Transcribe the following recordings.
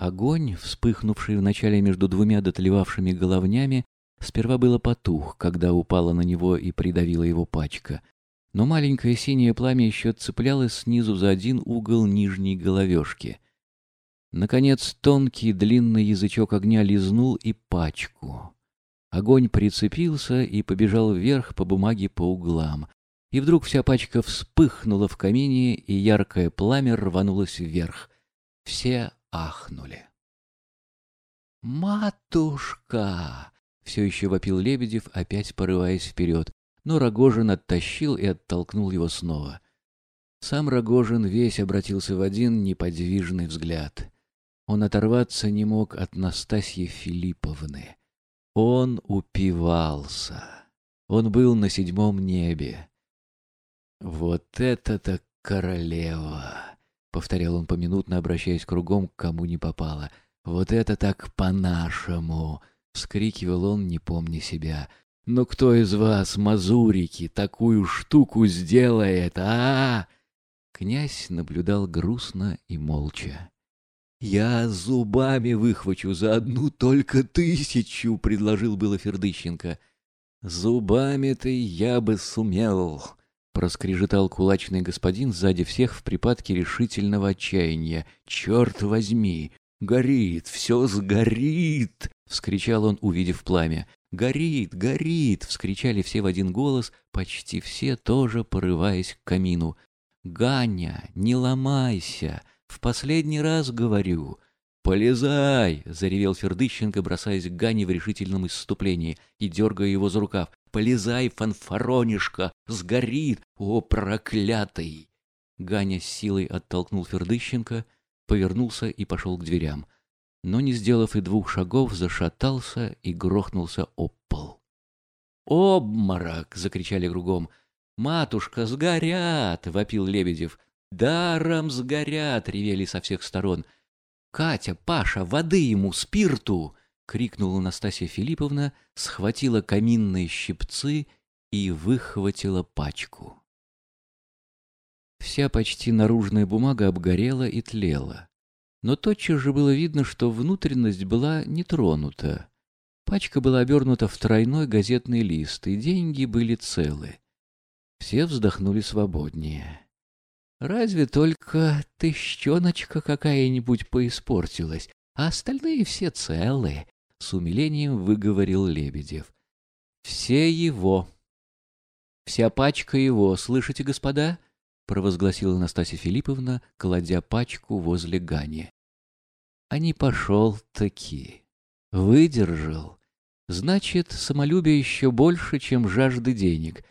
Огонь, вспыхнувший вначале между двумя дотлевавшими головнями, сперва было потух, когда упала на него и придавила его пачка. Но маленькое синее пламя еще цеплялось снизу за один угол нижней головешки. Наконец тонкий длинный язычок огня лизнул и пачку. Огонь прицепился и побежал вверх по бумаге по углам. И вдруг вся пачка вспыхнула в камине, и яркое пламя рванулось вверх. Все ахнули. «Матушка!» — все еще вопил Лебедев, опять порываясь вперед, но Рогожин оттащил и оттолкнул его снова. Сам Рогожин весь обратился в один неподвижный взгляд. Он оторваться не мог от Настасьи Филипповны. Он упивался. Он был на седьмом небе. «Вот это-то королева!» — повторял он поминутно, обращаясь кругом, к кому не попало. «Вот это так по-нашему!» — вскрикивал он, не помня себя. «Ну кто из вас, мазурики, такую штуку сделает, а?» Князь наблюдал грустно и молча. «Я зубами выхвачу за одну только тысячу», — предложил было Фердыщенко. «Зубами-то я бы сумел», — проскрежетал кулачный господин сзади всех в припадке решительного отчаяния. «Черт возьми! Горит! Все сгорит!» — вскричал он, увидев пламя. «Горит! Горит!» — вскричали все в один голос, почти все тоже порываясь к камину. «Ганя, не ломайся! В последний раз говорю!» «Полезай!» — заревел Фердыщенко, бросаясь к Гане в решительном исступлении и дергая его за рукав. Полезай, фанфаронишка, сгорит, о, проклятый!» Ганя с силой оттолкнул Фердыщенко, повернулся и пошел к дверям. Но, не сделав и двух шагов, зашатался и грохнулся об пол. «Обморок!» — закричали кругом. «Матушка, сгорят!» — вопил Лебедев. «Даром сгорят!» — ревели со всех сторон. «Катя, Паша, воды ему, спирту!» Крикнула Настасья Филипповна, схватила каминные щипцы и выхватила пачку. Вся почти наружная бумага обгорела и тлела. Но тотчас же было видно, что внутренность была не тронута. Пачка была обернута в тройной газетный лист, и деньги были целы. Все вздохнули свободнее. Разве только тыщеночка какая-нибудь поиспортилась, а остальные все целы, с умилением выговорил Лебедев. «Все его!» «Вся пачка его, слышите, господа?» — провозгласила Анастасия Филипповна, кладя пачку возле Гани. А не пошел-таки. Выдержал. Значит, самолюбие еще больше, чем жажды денег.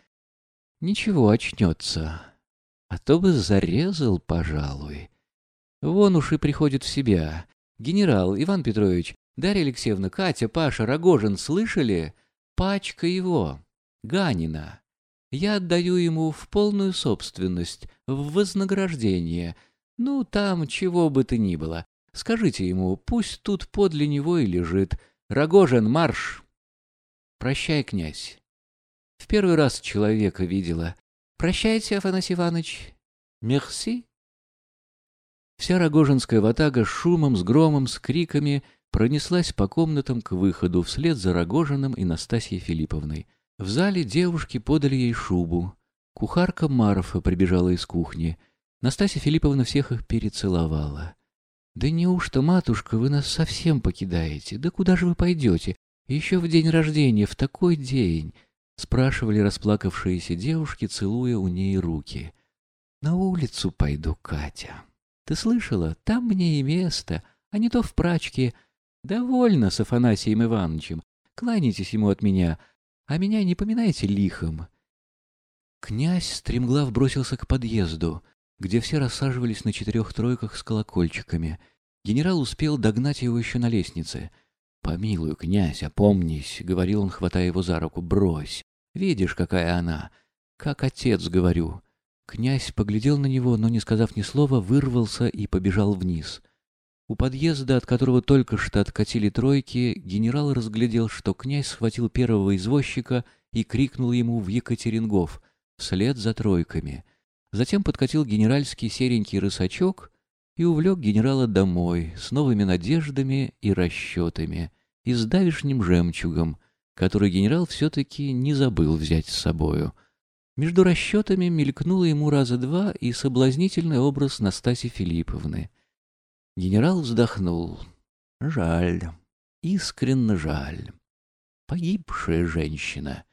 Ничего, очнется. А то бы зарезал, пожалуй. Вон уж и приходит в себя. Генерал, Иван Петрович, Дарья Алексеевна, Катя, Паша, Рогожин, слышали? Пачка его, Ганина. Я отдаю ему в полную собственность, в вознаграждение. Ну, там чего бы то ни было. Скажите ему, пусть тут подле него и лежит. Рогожин, марш! Прощай, князь. В первый раз человека видела. Прощайте, Афанасий Иванович. Мерси. Вся рогожинская ватага с шумом, с громом, с криками — пронеслась по комнатам к выходу вслед за Рогожиным и Настасьей Филипповной. В зале девушки подали ей шубу. Кухарка Марфа прибежала из кухни. Настасья Филипповна всех их перецеловала. «Да неужто, матушка, вы нас совсем покидаете? Да куда же вы пойдете? Еще в день рождения, в такой день!» Спрашивали расплакавшиеся девушки, целуя у ней руки. «На улицу пойду, Катя. Ты слышала? Там мне и место, а не то в прачке. «Довольно с Афанасием Ивановичем. Кланяйтесь ему от меня, а меня не поминайте лихом». Князь стремглав бросился к подъезду, где все рассаживались на четырех тройках с колокольчиками. Генерал успел догнать его еще на лестнице. «Помилуй, князь, опомнись», — говорил он, хватая его за руку, — «брось. Видишь, какая она. Как отец, говорю». Князь поглядел на него, но, не сказав ни слова, вырвался и побежал вниз. У подъезда, от которого только что откатили тройки, генерал разглядел, что князь схватил первого извозчика и крикнул ему в Екатерингов, вслед за тройками. Затем подкатил генеральский серенький рысачок, и увлек генерала домой с новыми надеждами и расчетами, и с давишним жемчугом, который генерал все-таки не забыл взять с собою. Между расчетами мелькнуло ему раза два и соблазнительный образ Настаси Филипповны. Генерал вздохнул. Жаль, искренне жаль. Погибшая женщина.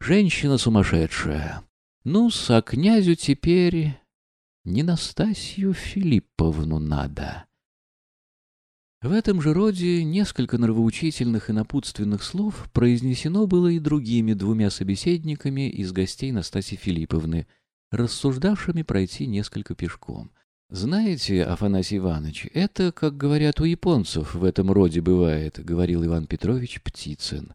Женщина сумасшедшая. ну а князю теперь не Настасью Филипповну надо. В этом же роде несколько нравоучительных и напутственных слов произнесено было и другими двумя собеседниками из гостей Настасьи Филипповны, рассуждавшими пройти несколько пешком. «Знаете, Афанасий Иванович, это, как говорят у японцев, в этом роде бывает», — говорил Иван Петрович Птицын.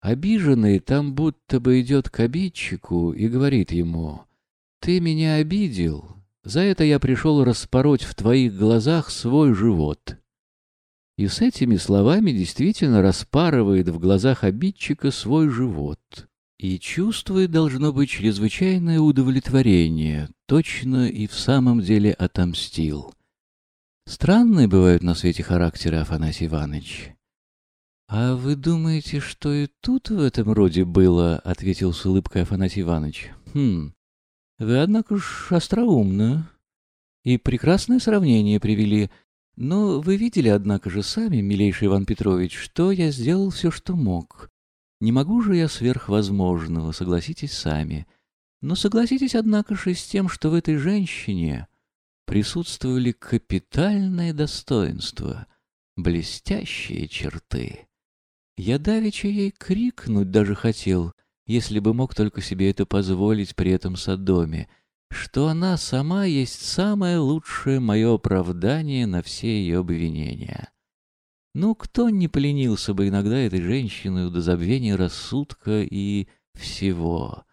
«Обиженный там будто бы идет к обидчику и говорит ему, «Ты меня обидел, за это я пришел распороть в твоих глазах свой живот. И с этими словами действительно распарывает в глазах обидчика свой живот. И чувствует, должно быть, чрезвычайное удовлетворение, точно и в самом деле отомстил. Странные бывают на свете характеры, Афанасий Иванович. «А вы думаете, что и тут в этом роде было?» — ответил с улыбкой Афанасий Иванович. «Хм, вы, однако ж, остроумно. И прекрасное сравнение привели. Но вы видели, однако же, сами, милейший Иван Петрович, что я сделал все, что мог. Не могу же я сверхвозможного, согласитесь сами. Но согласитесь, однако же, с тем, что в этой женщине присутствовали капитальные достоинства, блестящие черты. Я давеча ей крикнуть даже хотел — если бы мог только себе это позволить при этом Содоме, что она сама есть самое лучшее мое оправдание на все ее обвинения. Ну, кто не поленился бы иногда этой женщиной до забвения рассудка и всего?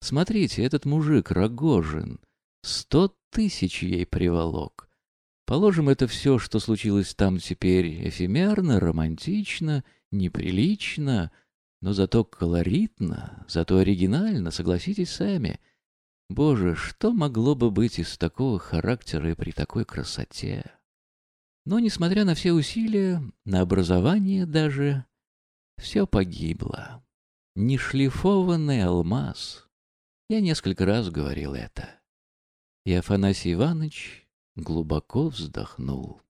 Смотрите, этот мужик Рогожин, сто тысяч ей приволок. Положим, это все, что случилось там теперь, эфемерно, романтично, неприлично — но зато колоритно, зато оригинально, согласитесь сами. Боже, что могло бы быть из такого характера и при такой красоте? Но, несмотря на все усилия, на образование даже, все погибло. Нешлифованный алмаз. Я несколько раз говорил это. И Афанасий Иванович глубоко вздохнул.